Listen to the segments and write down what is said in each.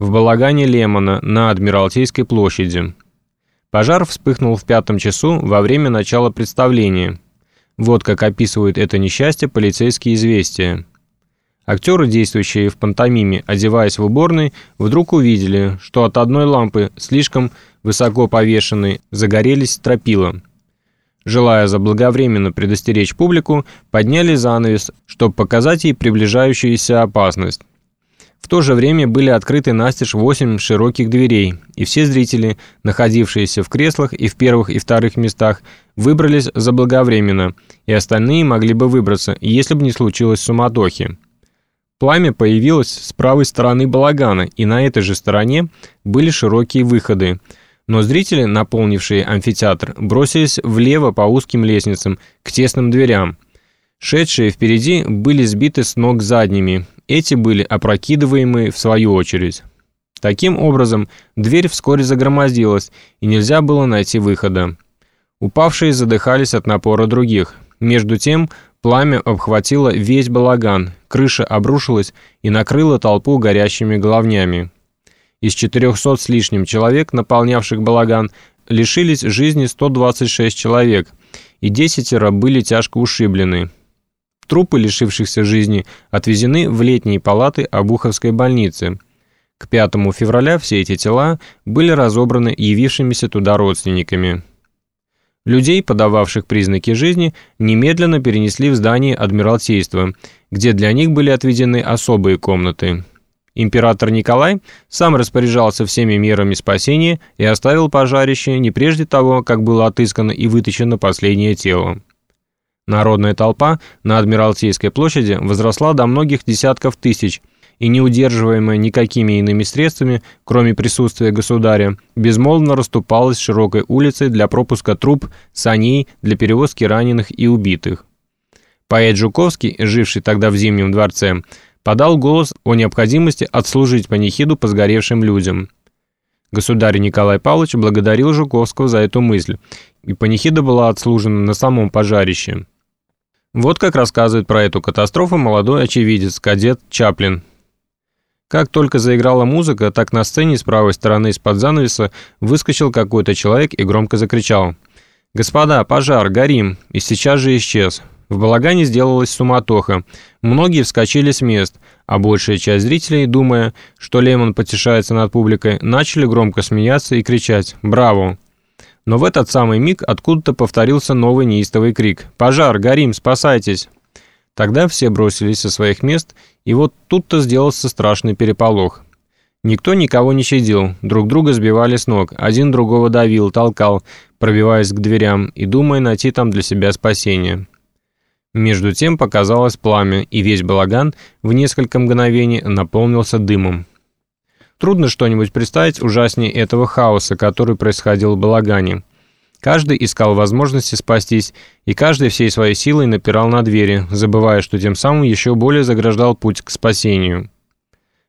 в балагане Лемона на Адмиралтейской площади. Пожар вспыхнул в пятом часу во время начала представления. Вот как описывают это несчастье полицейские известия. Актеры, действующие в пантомиме, одеваясь в уборной, вдруг увидели, что от одной лампы, слишком высоко повешенной, загорелись стропила. Желая заблаговременно предостеречь публику, подняли занавес, чтобы показать ей приближающуюся опасность. В то же время были открыты настежь восемь широких дверей, и все зрители, находившиеся в креслах и в первых и вторых местах, выбрались заблаговременно, и остальные могли бы выбраться, если бы не случилось суматохи. Пламя появилось с правой стороны балагана, и на этой же стороне были широкие выходы. Но зрители, наполнившие амфитеатр, бросились влево по узким лестницам, к тесным дверям. Шедшие впереди были сбиты с ног задними, эти были опрокидываемы в свою очередь. Таким образом, дверь вскоре загромоздилась, и нельзя было найти выхода. Упавшие задыхались от напора других. Между тем, Пламя обхватило весь балаган, крыша обрушилась и накрыла толпу горящими головнями. Из 400 с лишним человек, наполнявших балаган, лишились жизни 126 человек, и десятеро были тяжко ушиблены. Трупы лишившихся жизни отвезены в летние палаты Обуховской больницы. К 5 февраля все эти тела были разобраны явившимися туда родственниками. Людей, подававших признаки жизни, немедленно перенесли в здание Адмиралтейства, где для них были отведены особые комнаты. Император Николай сам распоряжался всеми мерами спасения и оставил пожарище не прежде того, как было отыскано и вытащено последнее тело. Народная толпа на Адмиралтейской площади возросла до многих десятков тысяч – и не удерживаемая никакими иными средствами, кроме присутствия государя, безмолвно расступалась широкой улицей для пропуска труп, саней, для перевозки раненых и убитых. Поэт Жуковский, живший тогда в Зимнем дворце, подал голос о необходимости отслужить панихиду по сгоревшим людям. Государь Николай Павлович благодарил Жуковского за эту мысль, и панихида была отслужена на самом пожарище. Вот как рассказывает про эту катастрофу молодой очевидец, кадет Чаплин, как только заиграла музыка, так на сцене с правой стороны из-под занавеса выскочил какой-то человек и громко закричал. «Господа, пожар, горим!» И сейчас же исчез. В балагане сделалась суматоха. Многие вскочили с мест, а большая часть зрителей, думая, что Лемон потешается над публикой, начали громко смеяться и кричать «Браво!». Но в этот самый миг откуда-то повторился новый неистовый крик «Пожар! Горим! Спасайтесь!». Тогда все бросились со своих мест, и вот тут-то сделался страшный переполох. Никто никого не щадил, друг друга сбивали с ног, один другого давил, толкал, пробиваясь к дверям и думая найти там для себя спасение. Между тем показалось пламя, и весь балаган в несколько мгновений наполнился дымом. Трудно что-нибудь представить ужаснее этого хаоса, который происходил в балагане. Каждый искал возможности спастись, и каждый всей своей силой напирал на двери, забывая, что тем самым еще более заграждал путь к спасению.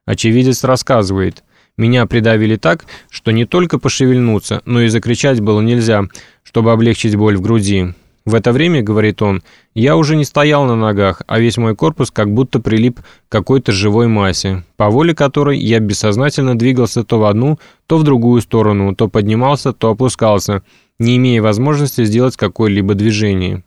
Очевидец рассказывает, «Меня придавили так, что не только пошевельнуться, но и закричать было нельзя, чтобы облегчить боль в груди. В это время, — говорит он, — я уже не стоял на ногах, а весь мой корпус как будто прилип к какой-то живой массе, по воле которой я бессознательно двигался то в одну, то в другую сторону, то поднимался, то опускался, не имея возможности сделать какое-либо движение.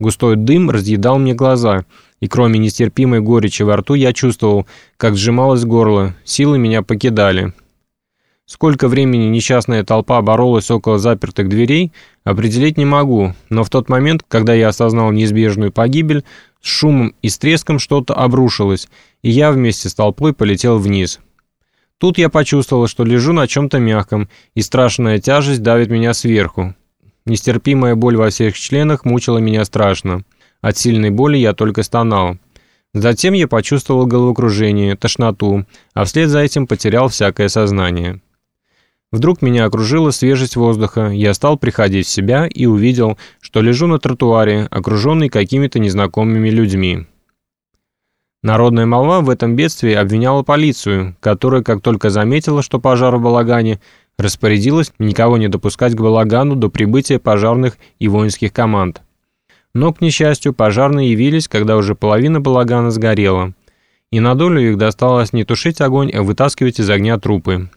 Густой дым разъедал мне глаза, и кроме нестерпимой горечи во рту я чувствовал, как сжималось горло, силы меня покидали. Сколько времени несчастная толпа боролась около запертых дверей, определить не могу, но в тот момент, когда я осознал неизбежную погибель, с шумом и с треском что-то обрушилось, и я вместе с толпой полетел вниз. Тут я почувствовал, что лежу на чем-то мягком, и страшная тяжесть давит меня сверху. Нестерпимая боль во всех членах мучила меня страшно. От сильной боли я только стонал. Затем я почувствовал головокружение, тошноту, а вслед за этим потерял всякое сознание. Вдруг меня окружила свежесть воздуха, я стал приходить в себя и увидел, что лежу на тротуаре, окруженный какими-то незнакомыми людьми. Народная молва в этом бедствии обвиняла полицию, которая, как только заметила, что пожар в балагане, распорядилась никого не допускать к балагану до прибытия пожарных и воинских команд. Но, к несчастью, пожарные явились, когда уже половина балагана сгорела. И на долю их досталось не тушить огонь, а вытаскивать из огня трупы.